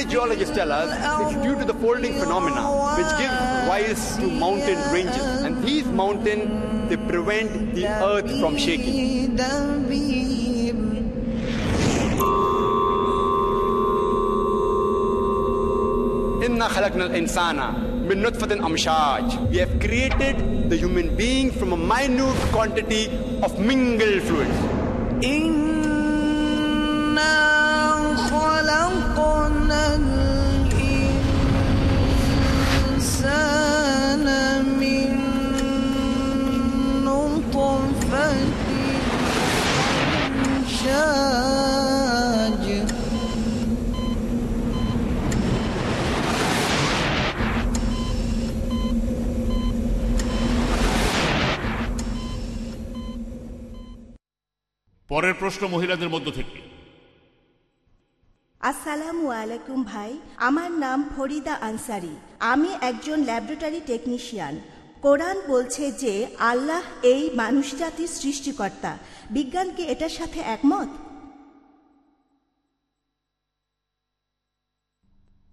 The geologists tell us it's due to the folding phenomena which give rise to mountain ranges. And these mountains, they prevent the earth from shaking. دبيب إنا خلقنا الإنسان من نطفة أمشاج. We have created the human being from a minute quantity of mingled fluids. পরের প্রশ্ন মহিলাদের মধ্য থেকে। আসসালামু আলাইকুম ভাই আমার নাম ফরিদা আনসারি। আমি একজন ল্যাবরেটরি টেকনিশিয়ান। কোরআন বলছে যে আল্লাহ এই মানুষ জাতির সৃষ্টিকর্তা। বিজ্ঞান কি এটার সাথে একমত?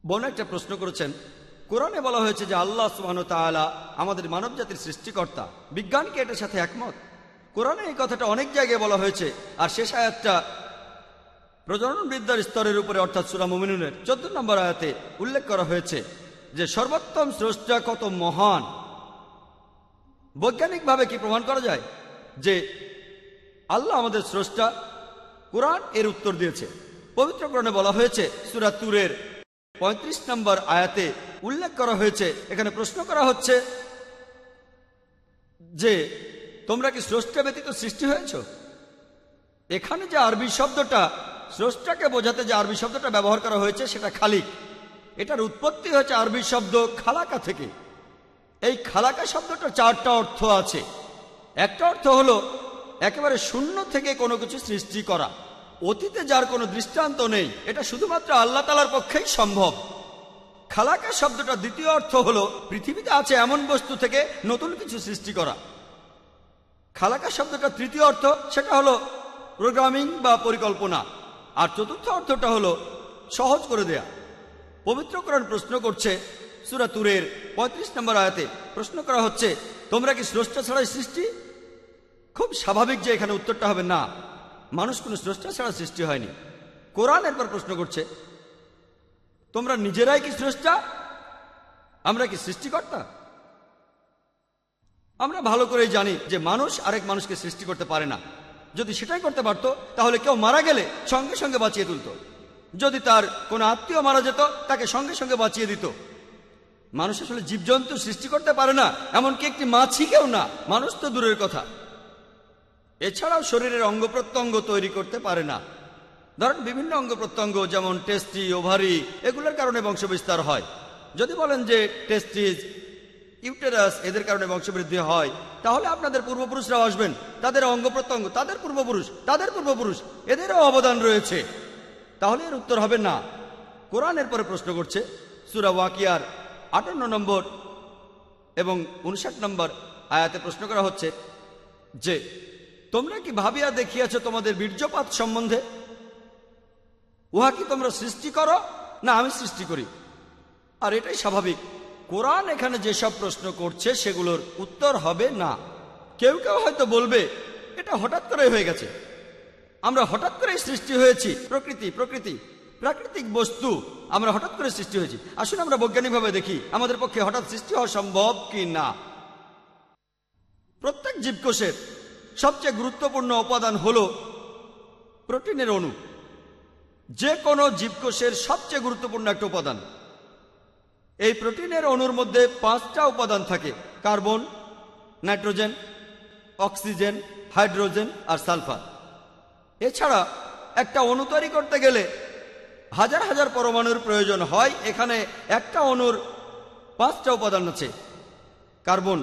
বোন একটা প্রশ্ন করেছেন কোরআনে বলা হয়েছে যে আল্লাহ সুবাহন তাআলা আমাদের মানব জাতির সৃষ্টিকর্তা বিজ্ঞানকে এটার সাথে একমত? কোরআনে এই কথাটা অনেক জায়গায় বলা হয়েছে। আর শেষ আয়াতটা প্রজনন বিদ্যার স্তরের উপরে, অর্থাৎ সুরা মুমিনুনের চোদ্দ নম্বর আয়াতে উল্লেখ করা হয়েছে যে, সর্বোত্তম স্রষ্টা কত মহান? বৈজ্ঞানিকভাবে কি প্রমাণ করা যায়? যে, আল্লাহ আমাদের স্রষ্টা কোরআন এর উত্তর দিয়েছে। পবিত্র কোরআনে বলা হয়েছে, সুরা তুরের পঁয়ত্রিশ নম্বর আয়াতে উল্লেখ করা হয়েছে। এখানে প্রশ্ন করা হচ্ছে যে তোমরা কি স্রষ্টা ব্যতীত সৃষ্টি হয়েছ? এখানে যে আরবি শব্দটা, স্রষ্টাকে বোঝাতে যে আরবি শব্দটা ব্যবহার করা হয়েছে, সেটা খালিক। এটার উৎপত্তি হয়েছে আরবি শব্দ খালাকা থেকে। এই খালাকা শব্দটা চারটা অর্থ আছে। একটা অর্থ হলো, একেবারে শূন্য থেকে কোনো কিছু সৃষ্টি করা। অতীতে যার কোনো দৃষ্টান্ত নেই, এটা শুধুমাত্র আল্লাহ তালার পক্ষেই সম্ভব। খালাকা শব্দটা দ্বিতীয় অর্থ হলো, পৃথিবীতে আছে এমন বস্তু থেকে নতুন কিছু সৃষ্টি করা। খালাকা শব্দটা তৃতীয় অর্থ, সেটা হলো প্রোগ্রামিং বা পরিকল্পনা। আর চতুর্থ অর্থটা হলো সহজ করে দেয়া। পবিত্রকরণ প্রশ্ন করছে সুরা তুরের পঁয়ত্রিশ নম্বর আয়াতে। প্রশ্ন করা হচ্ছে, তোমরা কি স্রষ্টা ছাড়াই সৃষ্টি? খুব স্বাভাবিক যে এখানে উত্তরটা হবে, না, মানুষ কোনো স্রষ্টা ছাড়া সৃষ্টি হয়নি। কোরআন একবার প্রশ্ন করছে, তোমরা নিজেরাই কি স্রষ্টা? আমরা কি সৃষ্টিকর্তা? আমরা ভালো করেই জানি যে মানুষ আরেক মানুষকে সৃষ্টি করতে পারে না। যদি সেটাই করতে পারত, তাহলে কেউ মারা গেলে সঙ্গে সঙ্গে বাঁচিয়ে তুলত। যদি তার কোনো আত্মীয় মারা যেত, তাকে সঙ্গে সঙ্গে বাঁচিয়ে দিত। মানুষ আসলে জীবজন্তু সৃষ্টি করতে পারে না, এমনকি একটি মাছি কেউ না। মানুষ তো দূরের কথা। এছাড়াও শরীরের অঙ্গ প্রত্যঙ্গ তৈরি করতে পারে না। ধরেন, বিভিন্ন অঙ্গ প্রত্যঙ্গ, যেমন টেস্টি ওভারি এগুলোর কারণে বংশবিস্তার হয়। যদি বলেন যে টেস্টিস ইউটেরাস এদের কারণে বংশবৃদ্ধি হয়, তাহলে আপনাদের পূর্বপুরুষরাও আসবেন। তাদের অঙ্গ প্রত্যঙ্গ, তাদের পূর্বপুরুষ তাদের পূর্বপুরুষ, এদেরও অবদান রয়েছে। তাহলে এর উত্তর হবে না। কোরআনের পরে প্রশ্ন করছে, সুরা ওয়াকিয়ার আটান্ন নম্বর এবং উনষাট নম্বর আয়াতে প্রশ্ন করা হচ্ছে যে, তোমরা কি ভাবিয়া দেখিয়াছ তোমাদের বীর্যপাত সম্বন্ধে? উহা কি তোমরা সৃষ্টি করো? না, আমি সৃষ্টি করি। আর এটাই স্বাভাবিক। কোরআন এখানে যেসব প্রশ্ন করছে, সেগুলোর উত্তর হবে না। কেউ কেউ হয়তো বলবে, এটা হঠাৎ করে হয়ে গেছে। আমরা হঠাৎ করে সৃষ্টি হয়েছি, প্রকৃতি প্রকৃতি, প্রাকৃতিক বস্তু, আমরা হঠাৎ করে সৃষ্টি হয়েছি। আসুন আমরা বৈজ্ঞানিকভাবে দেখি, আমাদের পক্ষে হঠাৎ সৃষ্টি হওয়া সম্ভব কি না? প্রত্যেক জীবকোষের সবচেয়ে গুরুত্বপূর্ণ উপাদান হল প্রোটিনের অণু। যে কোনো জীবকোষের সবচেয়ে গুরুত্বপূর্ণ একটা উপাদান। এই প্রোটিনের অণুর মধ্যে পাঁচটা উপাদান থাকে, কার্বন, নাইট্রোজেন, অক্সিজেন, হাইড্রোজেন আর সালফার। এছাড়া একটা অণু তৈরি করতে গেলে হাজার হাজার পরমাণুর প্রয়োজন হয়, এখানে একটা অণুর পাঁচটা উপাদান আছে, কার্বন,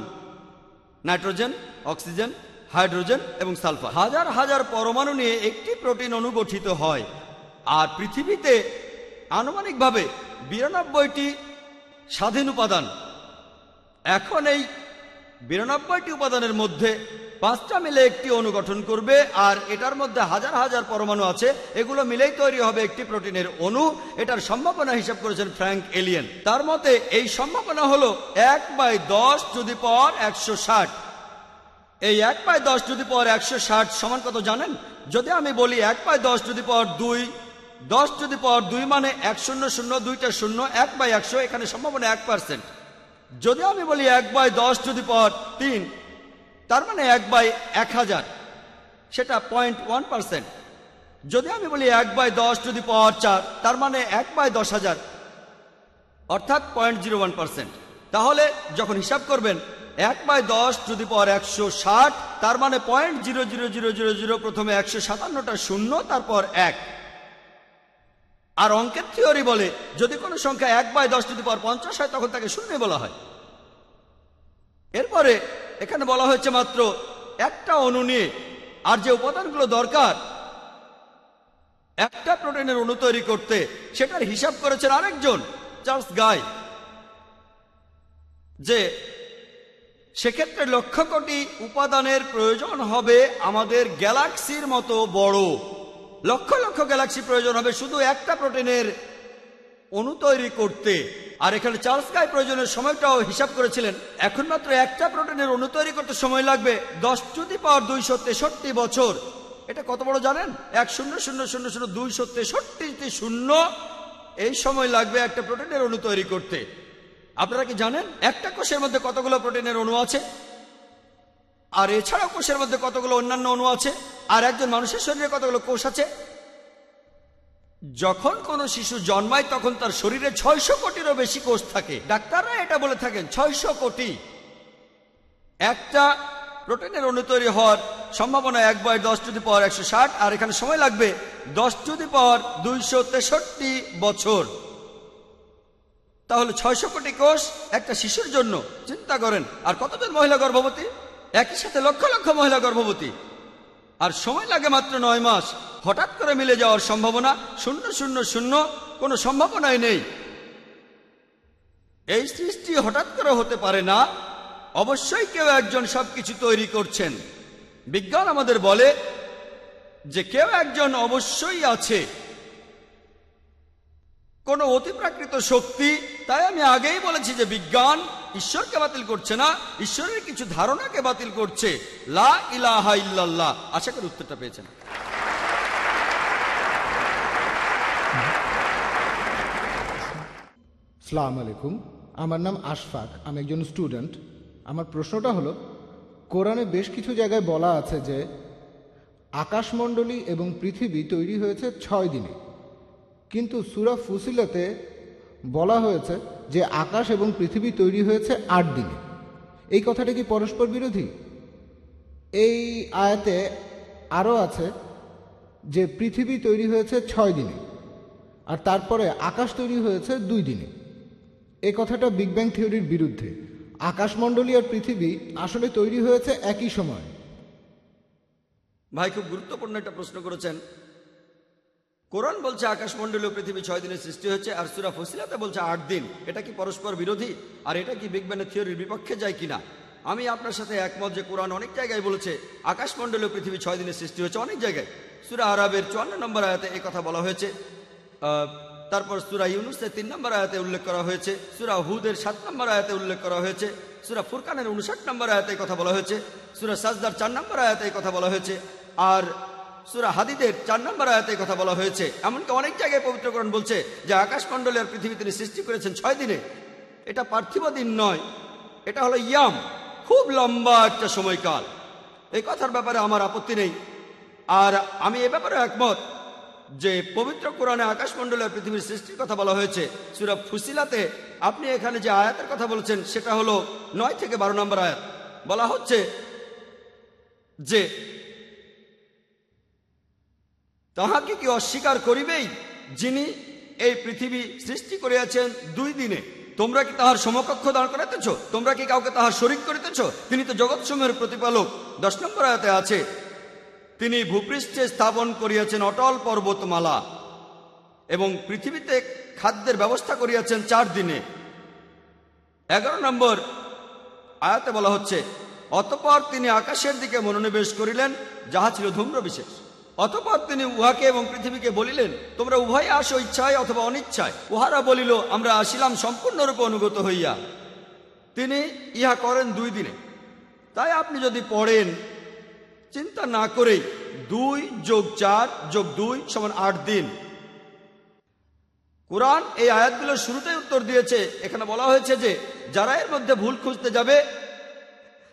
নাইট্রোজেন, অক্সিজেন, হাইড্রোজেন এবং সালফার। হাজার হাজার পরমাণু নিয়ে একটি প্রোটিন অণু গঠিত হয়, আর পৃথিবীতে আনুমানিকভাবে বিরানব্বইটি স্বাধীন উপাদান। এখন এই বিরানব্বইটি উপাদানের মধ্যে পাঁচটা মিলে একটি অণু গঠন করবে, আর এটার মধ্যে হাজার হাজার পরমাণু আছে। এগুলো মিলেই তৈরি হবে একটি প্রোটিনের অণু। এটার সম্ভাবনা হিসাব করেছেন ফ্র্যাঙ্ক এলিয়েন। তার মতে এই সম্ভাবনা হলো এক বাই দশ যদি পর একশো ষাট। এই এক বাই দশ যদি পর একশো ষাট সমান কত জানেন? যদি আমি বলি এক বাই দশ যদি পর দুই দশ যদি পর দুই মানে এক শূন্য শূন্য, দুইটা শূন্য, এক বাই একশো, এখানে সম্ভাবনা এক পার্সেন্ট যদি আমি বলি এক বাই দশ যদি পর তিন, তার মানে এক বাই এক হাজার, সেটা পয়েন্ট ওয়ান পার্সেন্ট যদি আমি বলি এক বাই দশ যদি পাওয়ার চার, তার মানে এক বাই দশ হাজার, অর্থাৎ পয়েন্ট জিরো ওয়ান পার্সেন্ট তাহলে যখন হিসাব করবেন, এক বাই দশ যদি পাওয়ার একশো ষাট, তার মানে point zero zero zero zero zero প্রথমে একশো সাতান্নটা শূন্য, তারপর এক। আর অঙ্কের থিওরি বলে, যদি কোনো সংখ্যা এক বাই দশ যদি পাওয়ার পঞ্চাশ হয়, তখন তাকে শূন্য বলা হয়। এরপরে এখানে বলা হয়েছে মাত্র একটা অণু নিয়ে, আর যে উপাদানগুলো দরকার, একটা প্রোটিনের অণু তৈরি করতে সেটার হিসাব করেছেন আরেকজন, চার্লস গাই, যে সেক্ষেত্রে লক্ষ কোটি উপাদানের প্রয়োজন হবে আমাদের গ্যালাক্সির মতো বড়। লক্ষ লক্ষ গ্যালাক্সি প্রয়োজন হবে, শুধু একটা প্রোটিনের অণু তৈরি করতে। আর এখানে চার্লস গাই প্রয়োজনের সময়টাও হিসাব করেছিলেন। এখন মাত্র একটা প্রোটিনের অণু তৈরি করতে সময় লাগবে দশ যদি পাওয়ার দুইশো তেষট্টি বছর। এটা কত বড় জানেন? এক শূন্য শূন্য শূন্য শূন্য দুইশো তেষট্টি শূন্য। এই সময় লাগবে একটা প্রোটিনের অণু তৈরি করতে। আপনারা কি জানেন? একটা কোষের মধ্যে কতগুলো প্রোটিনের অণু আছে? আর এছাড়াও কোষের মধ্যে কতগুলো অন্যান্য অণু আছে? আর একজন মানুষের শরীরে কতগুলো কোষ আছে? যখন কোন শিশু জন্মায়, তখন তার শরীরে ছয়শো কোটিরও বেশি কোষ থাকে। ডাক্তাররা এটা বলে থাকেন, ছয়শো কোটি। একটা প্রোটিনের অণু তৈরি হওয়ার সম্ভাবনা এক বাই দশ টু দি পাওয়ার একশো ষাট, আর এখানে সময় লাগবে দশ টু দি পাওয়ার দুইশো তেষট্টি বছর। তাহলে ছয়শো কোটি কোষ একটা শিশুর জন্য। চিন্তা করেন, আর কতজন মহিলা গর্ভবতী? একই সাথে লক্ষ লক্ষ মহিলা গর্ভবতী। আর সময় লাগে মাত্র নয় মাস। হঠাৎ করে মিলে যাওয়ার সম্ভাবনা শূন্য শূন্য শূন্য কোনো সম্ভাবনাই নেই। এই সৃষ্টি হঠাৎ করে হতে পারে না। অবশ্যই কেউ একজন সবকিছু তৈরি করছেন। বিজ্ঞান আমাদের বলে যে কেউ একজন অবশ্যই আছে। কোন অতিপ্রাকৃত শক্তি, তাই আমি আগেই বলেছি যে বিজ্ঞান ঈশ্বরকে বাতিল করছে না, ঈশ্বরের কিছু ধারণাকে বাতিল করছে। লা ইলাহা ইল্লাল্লাহ। আশা করি উত্তরটা পেয়েছেন। সালাম আলাইকুম। আমার নাম আশফাক, আমি একজন স্টুডেন্ট। আমার প্রশ্নটা হলো, কোরআনে বেশ কিছু জায়গায় বলা আছে যে, আকাশমণ্ডলী এবং পৃথিবী তৈরি হয়েছে ছয় দিনে। কিন্তু সুরা ফুসিলাতে বলা হয়েছে যে আকাশ এবং পৃথিবী তৈরি হয়েছে আট দিনে। এই কথাটা কি পরস্পর বিরোধী? এই আয়াতে আরও আছে যে পৃথিবী তৈরি হয়েছে ছয় দিনে আর তারপরে আকাশ তৈরি হয়েছে দুই দিনে। এ কথাটা বিগ ব্যাং থিওরির বিরুদ্ধে। আকাশমণ্ডলী আর পৃথিবী আসলে তৈরি হয়েছে একই সময়। ভাই, খুব গুরুত্বপূর্ণ একটা প্রশ্ন করেছেন। কোরআন বলছে আকাশমণ্ডলীয় পৃথিবী ছয় দিনের সৃষ্টি হচ্ছে আর সুরা ফসিলাতে বলছে আট দিন। এটা কি পরস্পর বিরোধী? আর এটা কি বিগ ব্যানের থিওরির বিপক্ষে যায় কিনা? আমি আপনার সাথে একমত যে কোরআন অনেক জায়গায় বলেছে আকাশমণ্ডলীয় পৃথিবী ছয় দিনের সৃষ্টি হচ্ছে অনেক জায়গায়। সুরা আরবের চুয়ান্ন নম্বর আয়াতে এই কথা বলা হয়েছে। তারপর সুরা ইউনুসের তিন নম্বর আয়াতে উল্লেখ করা হয়েছে। সুরা হুদের সাত নম্বর আয়াতে উল্লেখ করা হয়েছে। সুরা ফুরকানের উনষাট নম্বর আয়াতে কথা বলা হয়েছে। সুরা সাজদার চার নম্বর আয়াতে কথা বলা হয়েছে। আর সুরা হাদিদের চার নম্বর আয়াতে কথা বলা হয়েছে। এমনকি অনেক জায়গায় পবিত্রকরণ বলছে যে আকাশমণ্ডলী আর পৃথিবী তিনি সৃষ্টি করেছেন ছয় দিনে। এটা পার্থিব দিন নয়, এটা হলো ইয়াম, খুব লম্বা একটা সময়কাল। এই কথার ব্যাপারে আমার আপত্তি নেই। আর আমি এ ব্যাপারে একমত যে পবিত্র কোরআনে আকাশমণ্ডলের পৃথিবীর সৃষ্টির কথা বলা হয়েছে। সুরা ফুসিলাতে আপনি এখানে যে আয়াতের কথা বলছেন, সেটা হলো নয় থেকে বারো নম্বর আয়াত। বলা হচ্ছে যে তাহাকে কি অস্বীকার করিবেই যিনি এই পৃথিবী সৃষ্টি করিয়াছেন দুই দিনে? তোমরা কি তাহার সমকক্ষ দাঁড় করাইতেছ? তোমরা কি কাউকে তাহার শরিক করিতেছ? তিনি তো জগৎসমূহের প্রতিপালক। দশ নম্বর আয়াতে আছে, তিনি ভূপৃষ্ঠে স্থাপন করিয়াছেন অটল পর্বতমালা এবং পৃথিবীতে খাদ্যের ব্যবস্থা করিয়াছেন চার দিনে। এগারো নম্বর আয়াতে বলা হচ্ছে, অতপর তিনি আকাশের দিকে মনোনিবেশ করিলেন, যাহা ছিল ধূম্র বিশেষ অতপর তিনি উহাকে এবং পৃথিবীকে বলিলেন, তোমরা উভয়ে আসো ইচ্ছায় অথবা অনিচ্ছায়। উহারা বলিল, আমরা আসিলাম সম্পূর্ণরূপে অনুগত হইয়া। তিনি ইহা করেন দুই দিনে। তাই আপনি যদি পড়েন, চিন্তা না করেই দুই যোগ চার যোগ দুই সমান আট দিন। কোরআন এই আয়াতগুলোর শুরুতেই উত্তর দিয়েছে। এখানে বলা হয়েছে যে, যারা এর মধ্যে ভুল খুঁজতে যাবে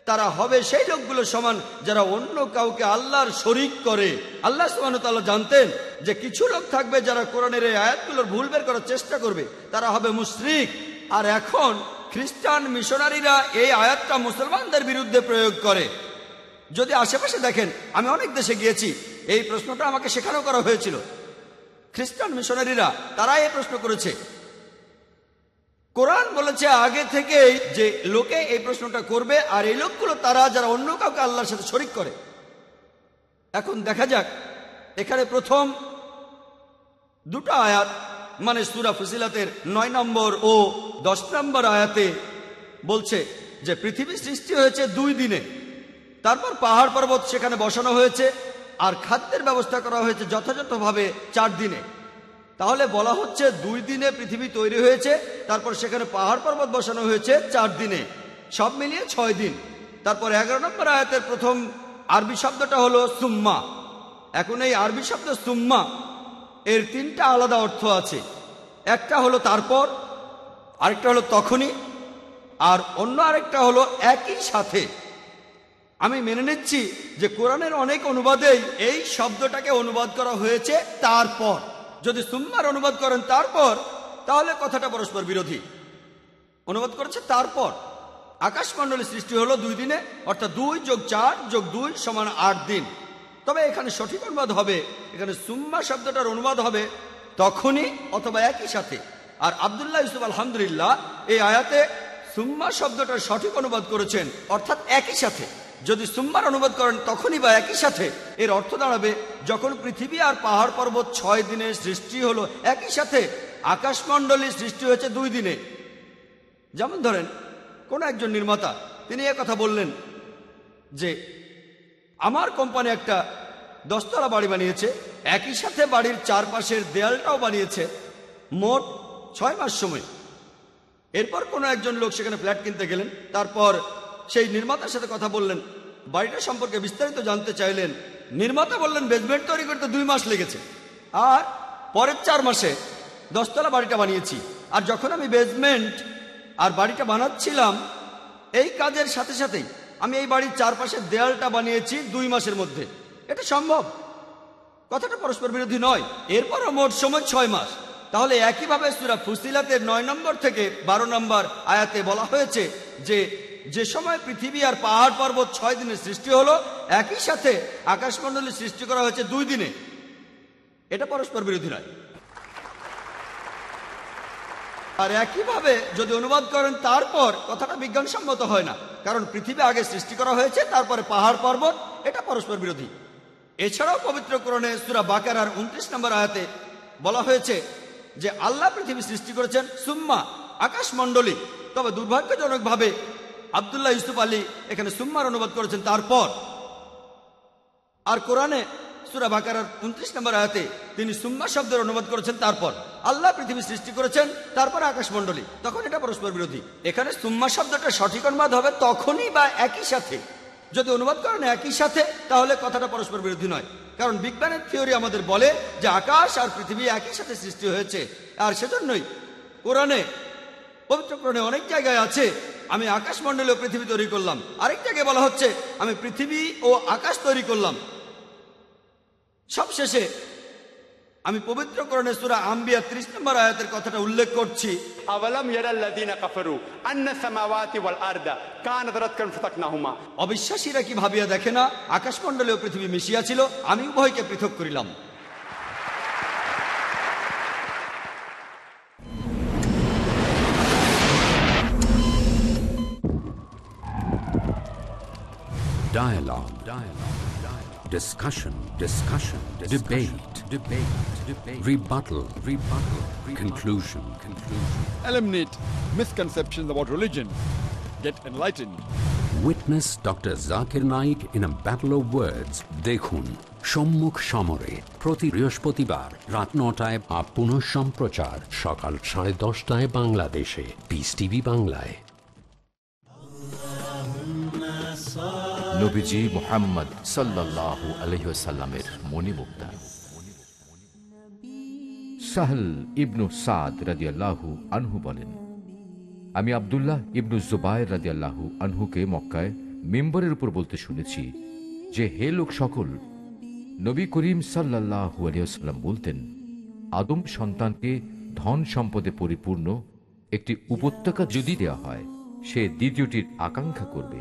তারা হবে সেই লোকগুলো সমান যারা অন্য কাউকে আল্লাহর শরিক করে। আল্লাহ সুবাহ জানতেন যে কিছু লোক থাকবে যারা কোরআনের এই আয়াতগুলোর ভুল বের করার চেষ্টা করবে। তারা হবে মুশরিক। আর এখন খ্রিস্টান মিশনারিরা এই আয়াতটা মুসলমানদের বিরুদ্ধে প্রয়োগ করে। যদি আশেপাশে দেখেন, আমি অনেক দেশে গিয়েছি, এই প্রশ্নটা আমাকে শেখানো করা হয়েছিল। খ্রিস্টান মিশনারিরা তারা এই প্রশ্ন করেছে। কোরআন বলেছে আগে থেকেই যে লোকে এই প্রশ্নটা করবে, আর এই লোকগুলো তারা যারা অন্য কাউকে আল্লাহর সাথে শরিক করে। এখন দেখা যাক, এখানে প্রথম দুটো আয়াত মানে সুরা ফুসিলাতের নয় নম্বর ও দশ নম্বর আয়াতে বলছে যে পৃথিবী সৃষ্টি হয়েছে দুই দিনে। তারপর পাহাড় পর্বত সেখানে বসানো হয়েছে, আর খাদ্যের ব্যবস্থা করা হয়েছে যথাযথভাবে চার দিনে। তাহলে বলা হচ্ছে দুই দিনে পৃথিবী তৈরি হয়েছে, তারপর সেখানে পাহাড় পর্বত বসানো হয়েছে চার দিনে। সব মিলিয়ে ছয় দিন। তারপর এগারো নম্বর আয়াতের প্রথম আরবি শব্দটা হলো সুম্মা। এখন এই আরবি শব্দ সুম্মা, এর তিনটা আলাদা অর্থ আছে। একটা হলো তারপর, আরেকটা হলো তখনই, আর অন্য আরেকটা হলো একই সাথে। আমি মেনে নিচ্ছি যে কোরআনের অনেক অনুবাদেই এই শব্দটাকে অনুবাদ করা হয়েছে তারপর। যদি সুম্মার অনুবাদ করেন তারপর, তাহলে কথাটা পরস্পর বিরোধী। অনুবাদ করেছে তারপর। আকাশমণ্ডলী সৃষ্টি হলো দুই দিনে, অর্থাৎ দুই যোগ চার যোগ দুই সমান আট দিন। তবে এখানে সঠিক অনুবাদ হবে, এখানে সুম্মা শব্দটার অনুবাদ হবে তখনই অথবা একই সাথে। আর আবদুল্লাহ ইউসুফ আলহামদুলিল্লাহ এই আয়াতে সুম্মা শব্দটার সঠিক অনুবাদ করেছেন, অর্থাৎ একই সাথে। যদি সুম্মার অনুবাদ করেন, তখনই বা একই সাথে। এর অর্থ দাঁড়াবে, যখন পৃথিবী আর পাহাড় পর্বত ছয় দিনে সৃষ্টি হলো, একই সাথে আকাশমণ্ডলী সৃষ্টি হয়েছে দুই দিনে। যেমন ধরেন, কোন একজন নির্মাতা, তিনি কথা বললেন যে, আমার কোম্পানি একটা দশতলা বাড়ি বানিয়েছে, একই সাথে বাড়ির চারপাশের দেয়ালটাও বানিয়েছে, মোট ছয় মাস সময়। এরপর কোনো একজন লোক সেখানে ফ্ল্যাট কিনতে গেলেন, তারপর সেই নির্মাতার সাথে কথা বললেন। বাড়িটা সম্পর্কে বিস্তারিত জানতে চাইলেন। নির্মাতা বললেন বেসমেন্ট তৈরি করতে দুই মাস লেগেছে। আর পরের চার মাসে দশতলা বাড়িটা বানিয়েছি। আর যখন আমি বেসমেন্ট আর বাড়িটা বানাচ্ছিলাম, এই কাজের সাথে সাথেই আমি এই বাড়ির চারপাশের দেয়ালটা বানিয়েছি দুই মাসের মধ্যে। এটা সম্ভব? কথাটা পরস্পর বিরোধী নয়। এরপরও মোট সময় ছয় মাস। তাহলে একইভাবে সুরা ফুসিলাতের নয় নম্বর থেকে বারো নম্বর আয়াতে বলা হয়েছে যে যে সময় পৃথিবী আর পাহাড় পর্বত ছয় দিনে সৃষ্টি হলো, একই সাথে আকাশমণ্ডলী সৃষ্টি করা হয়েছে দুই দিনে। এটা পরস্পর বিরোধী নয়। আর একইভাবে যদি অনুবাদ করেন, তারপর কথাটা বিজ্ঞানসম্মত হয় না, কারণ পৃথিবী আগে সৃষ্টি করা হয়েছে, তারপরে পাহাড় পর্বত, এটা পরস্পর বিরোধী। এছাড়াও পবিত্র করণে সুরা বাকার উনত্রিশ নম্বর আয়াতে বলা হয়েছে যে, আল্লাহ পৃথিবী সৃষ্টি করেছেন সুম্মা, আকাশমণ্ডলী। তবে দুর্ভাগ্যজনকভাবে আবদুল্লাহ ইউসুফ আলী এখানে সুম্মার অনুবাদ করেছেন তারপর। আর কোরআনে সুরা বাকার উনত্রিশ নম্বর আয়াতে তিনি সুম্মা শব্দের অনুবাদ করেছেন তারপর। আল্লাহ পৃথিবী সৃষ্টি করেছেন, তারপর আকাশমণ্ডলী তখন এটা পরস্পর বিরোধী। এখানে সুম্মা শব্দটা সঠিক অনুবাদ হবে তখনই বা একই সাথে। যদি অনুবাদ করেন একই সাথে, তাহলে কথাটা পরস্পর বিরোধী নয়। কারণ বিজ্ঞানের থিওরি আমাদের বলে যে আকাশ আর পৃথিবী একই সাথে সৃষ্টি হয়েছে। আর সেজন্যই কোরআনে, পবিত্র কোরআনে অনেক জায়গায় আছে আমি আকাশমণ্ডলী পৃথিবী তৈরি করলাম। আরেকটাকে বলা হচ্ছে আমি পৃথিবী ও আকাশ তৈরি করলাম। সবশেষে আমি পবিত্রকরণে সুরা আম্বিয়া ত্রিশ নম্বর আয়াতের কথাটা উল্লেখ করছি। অবিশ্বাসীরা কি ভাবিয়া দেখে না আকাশমণ্ডলী ও পৃথিবী মিশিয়াছিল আমি উভয়কে পৃথক করিলাম। Dialogue. Dialogue. Dialogue. Discussion. Discussion. Debate. Debate. Debate. Rebuttal. Rebuttal. Conclusion. Conclusion. eliminate misconceptions about religion, get enlightened. Witness Dr. Zakir Naik in a battle of words. দেখুন সম্মুখ সমরে প্রতি বৃহস্পতিবার রাত নটায় বা পুনঃ সম্প্রচার সকাল সাড়ে দশটায় বাংলাদেশে পিস টিভি বাংলায় নবীজি মোহাম্মদ সাল্লাল্লাহু আলহিসাল্লামের মণিমুক্তা। সাহল ইবনু সাদ রাদিয়াল্লাহু আনহু বলেন, আমি আব্দুল্লাহ ইবনু আনহুকে মক্কায় মেম্বরের উপর বলতে শুনেছি যে, হে লোক সকল, নবী করিম সাল্লাল্লাহু আলিয়াল্লাম বলতেন, আদম সন্তানকে ধন সম্পদে পরিপূর্ণ একটি উপত্যকা যদি দেওয়া হয়, সে দ্বিতীয়টির আকাঙ্ক্ষা করবে।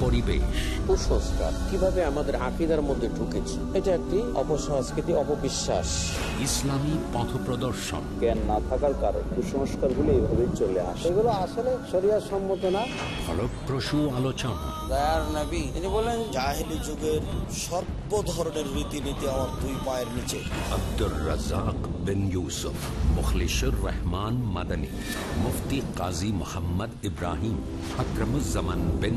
পরিবেশ। কুসংস্কার কীভাবে আমাদের আকিদার মধ্যে ঢুকেছে এটা একটি অপসংস্কৃতি অপবিশ্বাস। ইসলামী পথ প্রদর্শন। জ্ঞান না থাকার কারণে কুসংস্কারগুলো এইভাবেই চলে আসে। এগুলো আসলে শরিয়ার সম্মত না। ফলপ্রসূ আলোচনা। দয়ার তিনি বলেন জাহেলি যুগের সর্ব ধরনের রীতিনীতি আমার দুই পায়ের নিচে। আব্দুর রাজাক বিন ইউসুফ মুখলিসুর রহমান মাদানী মুফতি কাজী মোহাম্মদ ইব্রাহিম আকরমুজ্জামান বিন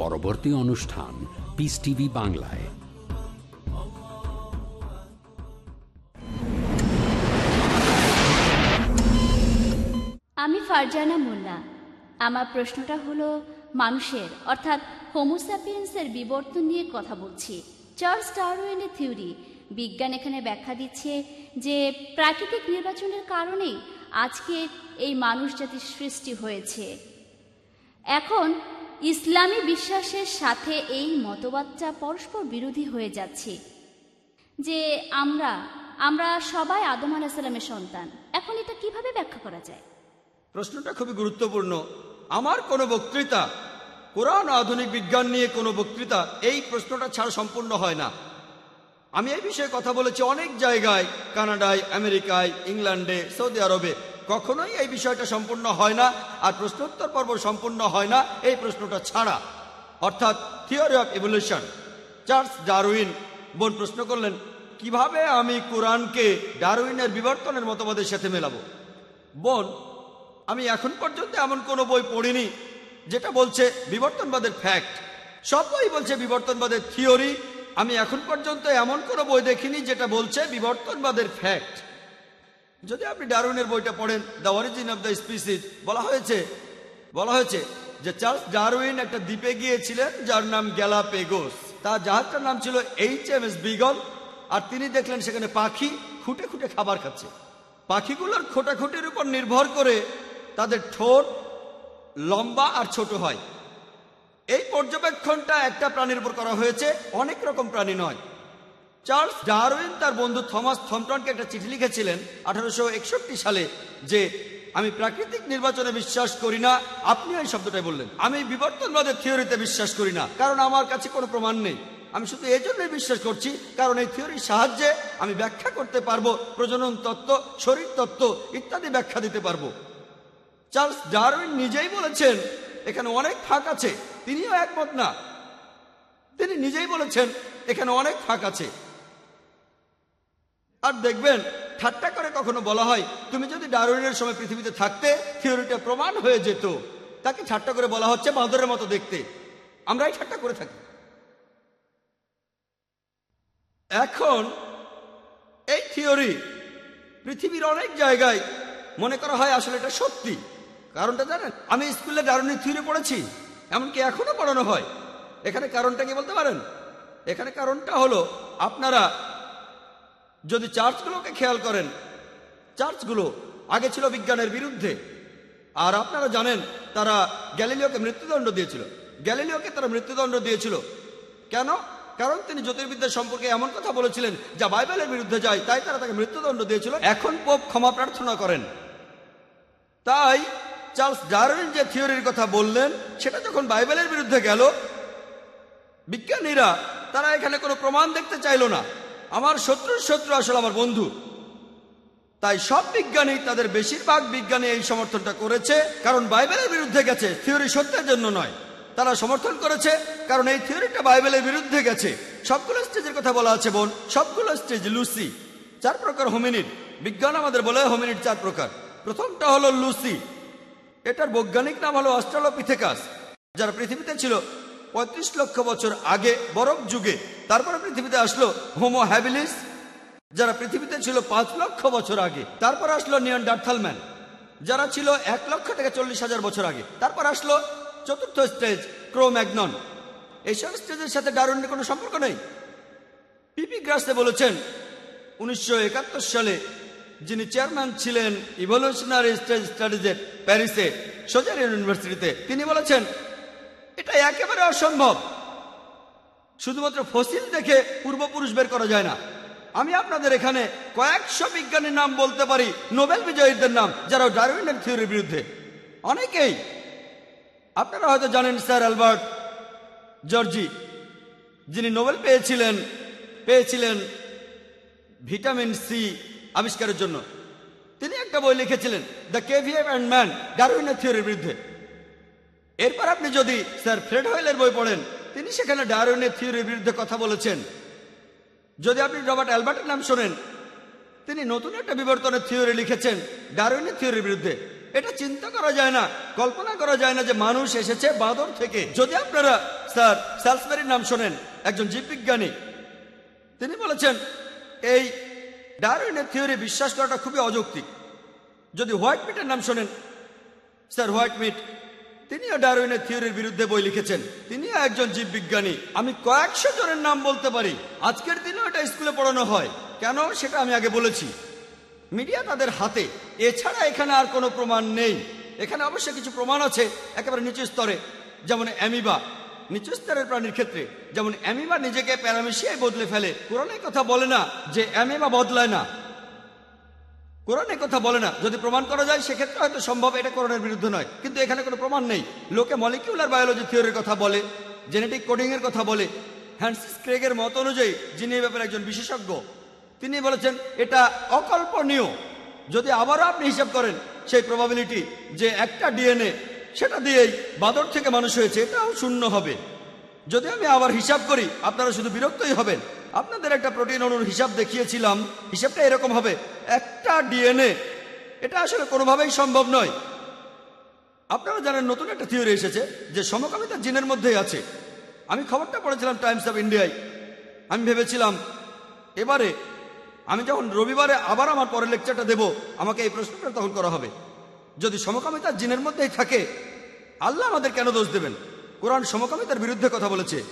পরবর্তী অনুষ্ঠান পিস টিভি বাংলায়। আমি ফারজানা মোল্লা আমার প্রশ্নটা হলো, মানুষের, অর্থাৎ হোমোস্যাপিয়েন্সের বিবর্তন নিয়ে কথা বলছি। চার্লস ডারউইনের থিওরি, বিজ্ঞান এখানে ব্যাখ্যা দিচ্ছে যে প্রাকৃতিক নির্বাচনের কারণেই আজকে এই মানুষ জাতির সৃষ্টি হয়েছে। এখন ইসলামী বিশ্বাসের সাথে এই মতবাদটা পরস্পর বিরোধী হয়ে যাচ্ছে। যে আমরা আমরা সবাই আদম আলাহিসাল্লামের সন্তান। এখন এটা কীভাবে ব্যাখ্যা করা যায়? প্রশ্নটা খুবই গুরুত্বপূর্ণ। আমার কোনো বক্তৃতা, কোরআন আধুনিক বিজ্ঞান নিয়ে কোনো বক্তৃতা এই প্রশ্নটা ছাড়া সম্পূর্ণ হয় না। আমি এই বিষয়ে কথা বলেছি অনেক জায়গায়, কানাডায়, আমেরিকায়, ইংল্যান্ডে, সৌদি আরবে। কখনোই এই বিষয়টা সম্পূর্ণ হয় না, আর প্রশ্নোত্তর পর্ব সম্পূর্ণ হয় না, এই প্রশ্নটা ছাড়া। অর্থাৎ theory of evolution Charles Darwin বোন প্রশ্ন করলেন, কীভাবে আমি কোরআনকে ডারউইনের বিবর্তনের মতবাদের সাথে মেলাবো? বোন, আমি এখন পর্যন্ত এমন কোনো বই পড়িনি যেটা বলছে বিবর্তনবাদের ফ্যাক্ট সব বই বলছে বিবর্তনবাদের থিওরি আমি এখন পর্যন্ত এমন কোনো বই দেখিনি যেটা বলছে বিবর্তনবাদের ফ্যাক্ট যদি আপনি ডারউইনের বইটা পড়েন the Origin of the Species বলা হয়েছে বলা হয়েছে যে চার্লস ডারউইন একটা দ্বীপে গিয়েছিলেন যার নাম গ্যালাপেগোস। তার জাহাজটার নাম ছিল এইচ এম এস বিগল আর তিনি দেখলেন সেখানে পাখি খুঁটে খুঁটে খাবার খাচ্ছে। পাখিগুলোর খোটাখুটির উপর নির্ভর করে তাদের ঠোঁট লম্বা আর ছোট হয়। এই পর্যবেক্ষণটা একটা প্রাণীর উপর করা হয়েছে, অনেক রকম প্রাণী নয়। চার্লস ডারউইন তার বন্ধু থমাস থমটনকে একটা চিঠি লিখেছিলেন আঠারোশো একষট্টি সালে যে, আমি প্রাকৃতিক নির্বাচনে বিশ্বাস করি না। আপনি এই শব্দটাই বললেন। আমি বিবর্তনবাদের থিওরিতে বিশ্বাস করি না, কারণ আমার কাছে কোনো প্রমাণ নেই। আমি শুধু এই জন্যই বিশ্বাস করছি, কারণ এই থিওরির সাহায্যে আমি ব্যাখ্যা করতে পারব, প্রজনন তত্ত্ব, শরীর তত্ত্ব ইত্যাদি ব্যাখ্যা দিতে পারব। চার্লস ডারউইন নিজেই বলেছেন, এখানে অনেক ফাঁক আছে। তিনিও একমত না। তিনি নিজেই বলেছেন, এখানে অনেক ফাঁক আছে। আর দেখবেন, ঠাট্টা করে কখনো বলা হয়, তুমি যদি ডারউইনের সময় পৃথিবীতে থাকতে থিওরিটা প্রমাণ হয়ে যেত। তাকে ঠাট্টা করে বলা হচ্ছে বাঁদরের মতো দেখতে। আমরাই ঠাট্টা করে থাকি। এখন, এই থিওরি পৃথিবীর অনেক জায়গায় মনে করা হয় আসলে এটা সত্যি। কারণটা জানেন? আমি স্কুলে ডারুনির থিওরি পড়েছি, এমনকি এখনও পড়ানো হয়। এখানে কারণটা কি বলতে পারেন? এখানে কারণটা হলো, আপনারা যদি চার্চগুলোকে খেয়াল করেন, চার্চগুলো আগে ছিল বিজ্ঞানের বিরুদ্ধে। আর আপনারা জানেন, তারা গ্যালিলিওকে মৃত্যুদণ্ড দিয়েছিল। গ্যালিলিওকে তারা মৃত্যুদণ্ড দিয়েছিল। কেন? কারণ তিনি জ্যোতির্বিদ্যা সম্পর্কে এমন কথা বলেছিলেন, যা বাইবেলের বিরুদ্ধে যায়, তাই তারা তাকে মৃত্যুদণ্ড দিয়েছিল। এখন পোপ ক্ষমা প্রার্থনা করেন। তাই চার্লস ডারউইন যে থিওরির কথা বললেন, সেটা যখন বাইবেলের বিরুদ্ধে গেল, বিজ্ঞানীরা তারা এখানে কোনো প্রমাণ দেখতে চাইল না। আমার শত্রুর শত্রু আসলে আমার বন্ধু। তাই সব বিজ্ঞানী তাদের বেশিরভাগ বিজ্ঞানী এই সমর্থনটা করেছে, কারণ বাইবেলের বিরুদ্ধে গেছে, থিওরি সত্যের জন্য নয়। তারা সমর্থন করেছে, কারণ এই থিওরিটা বাইবেলের বিরুদ্ধে গেছে। সবগুলো স্টেজের কথা বলা আছে, বোন। সবগুলো স্টেজ লুসি। চার প্রকার হোমিনিড। বিজ্ঞান আমাদের বলে হোমিনিড চার প্রকার। প্রথমটা হলো লুসি। এটার বৈজ্ঞানিক নাম হলো অস্ট্রালোপিথেকাস, যারা পৃথিবীতে ছিল। পঁয়ত্রিশ লক্ষ বছর আগে, বরফ যুগে, তারপরে পৃথিবীতে আসলো হোমো হ্যাবিলিস যারা পৃথিবীতে ছিল পাঁচ লক্ষ বছর আগে। তারপর আসলো নিয়ন ডার্থালম্যান যারা ছিল এক লক্ষ থেকে চল্লিশ হাজার বছর আগে। তারপর আসলো চতুর্থ স্টেজ ক্রোম্যাগনন এইসব স্টেজের সাথে ডারুনের কোনো সম্পর্ক নেই? পিপি গ্রাসে বলেছেন, উনিশশো একাত্তর সালে যিনি চেয়ারম্যান ছিলেন ইভলিউশনারি স্টেজ স্টাডিজের প্যারিসে সোজার ইউনিভার্সিটিতে তিনি বলেছেন এটা একেবারে অসম্ভব। শুধুমাত্র ফসিল দেখে পূর্বপুরুষ বের করা যায় না। আমি আপনাদের এখানে কয়েকশো বিজ্ঞানীর নাম বলতে পারি, নোবেল বিজয়ীদের নাম, যারা ডারউইনের থিওরির বিরুদ্ধে। অনেকেই। আপনারা হয়তো জানেন স্যার অ্যালবার্ট জর্জি, যিনি নোবেল পেয়েছিলেন পেয়েছিলেন ভিটামিন সি আবিষ্কারের জন্য। তিনি একটা বই লিখেছিলেন, the K V F and man ডারউইনের থিওরির বিরুদ্ধে। এরপর আপনি যদি স্যার ফ্রেড হয়েলের বই পড়েন, তিনি সেখানে ডারউইনের থিওরির বিরুদ্ধে কথা বলেছেন। যদি আপনি রবার্ট অ্যালবার্টের নাম শোনেন, তিনি নতুন একটা বিবর্তনের থিওরি লিখেছেন ডারউইনের থিওরির বিরুদ্ধে। এটা চিন্তা করা যায় না, কল্পনা করা যায় না যে মানুষ এসেছে বাঁদর থেকে। যদি আপনারা স্যার স্যালসবেরির নাম শোনেন, একজন জীববিজ্ঞানী, তিনি বলেছেন, এই ডারউইনের থিওরি বিশ্বাস করাটা খুবই অযৌক্তিক। যদি হোয়াইট মিটের নাম শোনেন, স্যার হোয়াইট মিট তিনিও ডারউইনের থিওরির বিরুদ্ধে বই লিখেছেন। তিনিও একজন জীববিজ্ঞানী। আমি কয়েকশো জনের নাম বলতে পারি। আজকের দিনেও এটা স্কুলে পড়ানো হয়। কেন সেটা আমি আগে বলেছি। মিডিয়া তাদের হাতে। এছাড়া এখানে আর কোনো প্রমাণ নেই। এখানে অবশ্যই কিছু প্রমাণ আছে একেবারে নিচু স্তরে। যেমন অ্যামিবা। নিচু স্তরের প্রাণীর ক্ষেত্রে। যেমন অ্যামিবা নিজেকে প্যারামেশিয়ায় বদলে ফেলে। কোরআনের কথা বলে না যে অ্যামিবা বদলায় না। কোরআনের কথা বলে না। যদি প্রমাণ করা যায়, সেক্ষেত্রে হয়তো সম্ভব এটা কোরআনের বিরুদ্ধে নয়। কিন্তু এখানে কোনো প্রমাণ নেই। লোকে মলিকিউলার বায়োলজি থিওরির কথা বলে জেনেটিক কোডিং এর কথা বলে। হ্যান্সিস ক্রেগের মত অনুযায়ী, যিনি এ ব্যাপারে একজন বিশেষজ্ঞ, তিনি বলেছেন, এটা অকল্পনীয়। যদি আবারও আপনি হিসাব করেন, সেই প্রবাবিলিটি যে একটা ডিএনএ সেটা দিয়েই বাদর থেকে মানুষ হয়েছে, এটাও শূন্য হবে। যদি আমি আবার হিসাব করি, আপনারা শুধু বিরক্তই হবেন। আপনাদের একটা প্রোটিন অণুর হিসাব দেখিয়েছিলাম। হিসাবটা এরকম হবে। একটা ডিএনএ এটা আসলে কোনোভাবেই সম্ভব নয়। আপনারা জানেন, নতুন একটা থিওরি এসেছে যে সমকামিতা জিনের মধ্যেই আছে। আমি খবরটা পড়েছিলাম টাইমস অফ ইন্ডিয়ায় আমি ভেবেছিলাম, এবারে আমি যখন রবিবারে আবার আমার পরের লেকচারটা দেব, আমাকে এই প্রশ্নটা তখন করা হবে। যদি সমকামিতা জিনের মধ্যেই থাকে, আল্লাহ আমাদের কেন দোষ দেবেন? কোরআন সমকামিতার বিরুদ্ধে কথা বলেছে।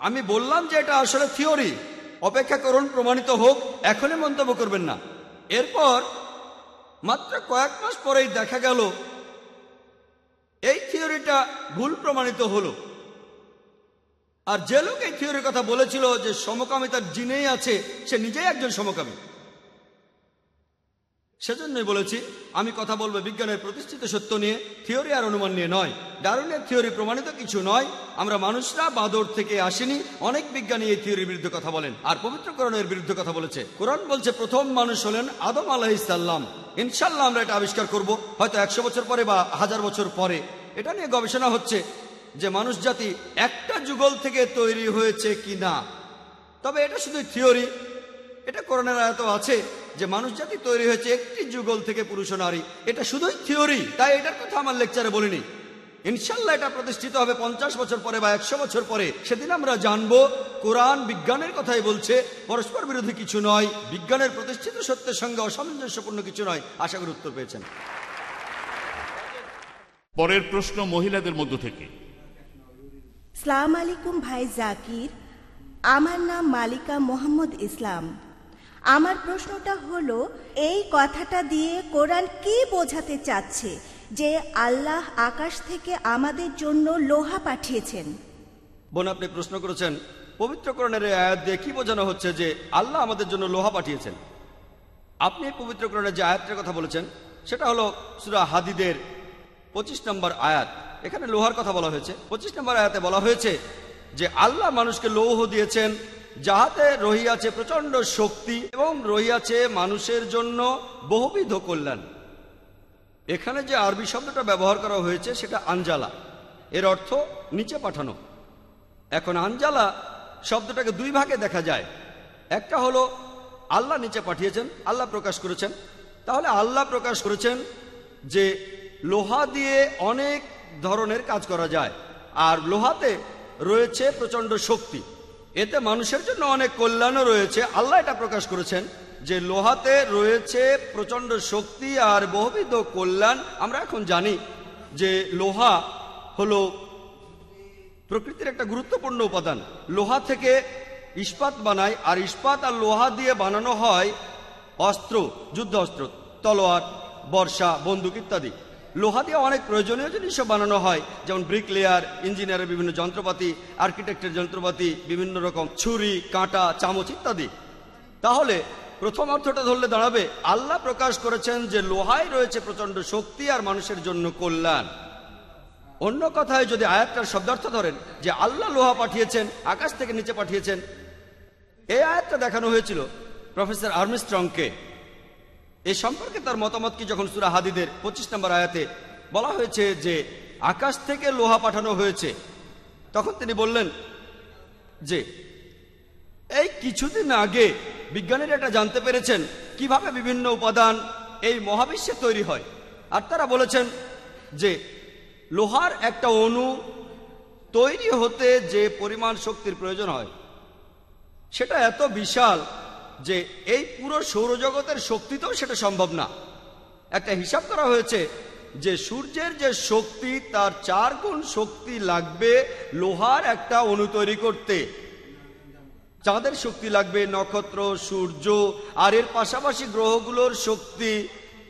আমি বললাম যে এটা আসলে থিওরি। অপেক্ষা করুন, প্রমাণিত হোক, এখনই মন্তব্য করবেন না। এরপর মাত্র কয়েক মাস পরেই দেখা গেল, এই থিওরিটা ভুল প্রমাণিত হলো। আর যে লোক এই থিওরির কথা বলেছিল যে সমকামিতার জিনেই আছে, সে নিজেই একজন সমকামী। সেজন্যই বলেছি, আমি কথা বলব বিজ্ঞানের প্রতিষ্ঠিত সত্য নিয়ে, থিওরি আর অনুমান নিয়ে নয়। ডারুনের থিওরি প্রমাণিত কিছু নয়। আমরা মানুষরা বাদর থেকে আসেনি, অনেক বিজ্ঞানী এই থিওরির বিরুদ্ধে কথা বলেন। আর পবিত্রকরণের বিরুদ্ধে কথা বলেছে। কোরআন বলছে, প্রথম মানুষ হলেন আদম আলাহিসাল্লাম ইনশাল্লাহ আমরা এটা আবিষ্কার করব, হয়তো একশো বছর পরে বা হাজার বছর পরে। এটা নিয়ে গবেষণা হচ্ছে যে মানুষ জাতি একটা যুগল থেকে তৈরি হয়েছে কি না তবে এটা শুধু থিওরি, এটা করোনার আয়ত আছে। যে মানুষ জাতি তৈরি হয়েছে একটি যুগল থেকে পুরুষ নারী। এটা শুধুই থিওরি তাই এটার কথা আমার লেকচারে বলিনি। ইনশাল্লাহ এটা প্রতিষ্ঠিত হবে পঞ্চাশ বছর পরে বা একশো বছর পরে। সেদিন আমরা জানব কোরআন বিজ্ঞানের কথাই বলছে পরস্পর বিরোধী কিছু নয় বিজ্ঞানের প্রতিষ্ঠিত সত্যের সঙ্গে অসামঞ্জস্যপূর্ণ কিছু নয়। আশা করি উত্তর পেয়েছেন। পরের প্রশ্ন মহিলাদের মধ্য থেকে। সালাম আলাইকুম ভাই জাকির আমার নাম মালিকা মোহাম্মদ ইসলাম। আমার প্রশ্নটা হলো, এই কথাটা দিয়ে কোরআন কি বোঝাতে চাচ্ছে যে আল্লাহ আকাশ থেকে আমাদের জন্য লোহা পাঠিয়েছেন? বোন, আপনি প্রশ্ন করেছেন পবিত্রকরণের আয়াত দিয়ে কি বোঝানো হচ্ছে যে আল্লাহ আমাদের জন্য লোহা পাঠিয়েছেন? আপনি পবিত্রকরণের যে আয়াতটার কথা বলেছেন, সেটা হলো সুরা হাদিদের পঁচিশ নম্বর আয়াত। এখানে লোহার কথা বলা হয়েছে। পঁচিশ নম্বর আয়াতে বলা হয়েছে যে আল্লাহ মানুষকে লৌহ দিয়েছেন যাহাতে রহিয়াছে প্রচণ্ড শক্তি এবং রহিয়াছে মানুষের জন্য বহুবিধ কল্যাণ। এখানে যে আরবি শব্দটা ব্যবহার করা হয়েছে সেটা আঞ্জালা এর অর্থ নিচে পাঠানো। এখন আঞ্জালা শব্দটাকে দুই ভাগে দেখা যায়। একটা হলো, আল্লাহ নিচে পাঠিয়েছেন, আল্লাহ প্রকাশ করেছেন। তাহলে আল্লাহ প্রকাশ করেছেন যে লোহা দিয়ে অনেক ধরনের কাজ করা যায়। আর লোহাতে রয়েছে প্রচণ্ড শক্তি। এতে মানুষের জন্য অনেক কল্যাণও রয়েছে। আল্লাহ এটা প্রকাশ করেছেন যে লোহাতে রয়েছে প্রচণ্ড শক্তি আর বহুবিধ কল্যাণ। আমরা এখন জানি যে লোহা হলো প্রকৃতির একটা গুরুত্বপূর্ণ উপাদান। লোহা থেকে ইস্পাত বানায়, আর ইস্পাত আর লোহা দিয়ে বানানো হয় অস্ত্র, যুদ্ধ অস্ত্র, তলোয়ার, বর্ষা, বন্দুক ইত্যাদি। লোহা দিয়ে অনেক প্রয়োজনীয় জিনিসও বানানো হয়। যেমন ব্রিক লেয়ার ইঞ্জিনিয়ারের বিভিন্ন যন্ত্রপাতি, আর্কিটেক্টের যন্ত্রপাতি, বিভিন্ন রকম ছুরি, কাঁটা, চামচ ইত্যাদি। তাহলে প্রথম অর্থটা ধরলে দাঁড়াবে, আল্লাহ প্রকাশ করেছেন যে লোহায় রয়েছে প্রচণ্ড শক্তি আর মানুষের জন্য কল্যাণ। অন্য কথায় যদি আয়াতটার শব্দার্থ ধরেন যে আল্লাহ লোহা পাঠিয়েছেন, আকাশ থেকে নিচে পাঠিয়েছেন, এই আয়াতটা দেখানো হয়েছিল প্রফেসর আর্মিস্ট্রংকে। এ সম্পর্কে তার মতামত কি যখন সুরা হাদিদের পঁচিশ নম্বর আয়াতে বলা হয়েছে যে আকাশ থেকে লোহা পাঠানো হয়েছে, তখন তিনি বললেন যে, এই কিছুদিন আগে বিজ্ঞানীরা এটা জানতে পেরেছেন কীভাবে বিভিন্ন উপাদান এই মহাবিশ্বে তৈরি হয়। আর তারা বলেছেন যে, লোহার একটা অণু তৈরি হতে যে পরিমাণ শক্তির প্রয়োজন হয়, সেটা এত বিশাল যে এই পুরো সৌরজগতের শক্তিতেও সেটা সম্ভব না। একটা হিসাব করা হয়েছে যে সূর্যের যে শক্তি, তার চার গুণ শক্তি লাগবে লোহার একটা অণু তৈরি করতে। চাঁদের শক্তি লাগবে নক্ষত্র, সূর্য, আর এর পাশাপাশি গ্রহগুলোর শক্তি,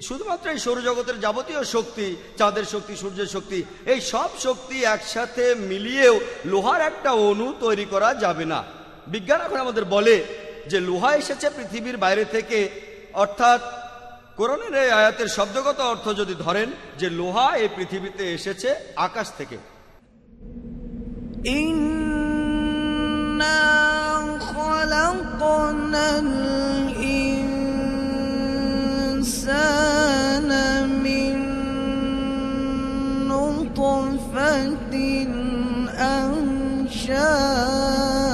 শুধুমাত্র এই সৌরজগতের যাবতীয় শক্তি, চাঁদের শক্তি, সূর্যের শক্তি, এই সব শক্তি একসাথে মিলিয়েও লোহার একটা অণু তৈরি করা যাবে না। বিজ্ঞান এখন আমাদের বলে যে লোহা এসেছে পৃথিবীর বাইরে থেকে, অর্থাৎ কোরণের এই আয়াতের শব্দগত অর্থ যদি ধরেন, যে লোহা এই পৃথিবীতে এসেছে আকাশ থেকে। أمشاج